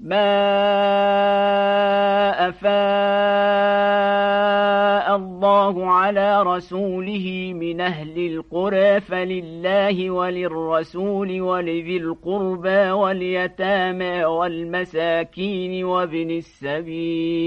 ما أفاء الله على رسوله من أهل القرى فلله وللرسول ولذي القربى واليتامى والمساكين وابن السبيل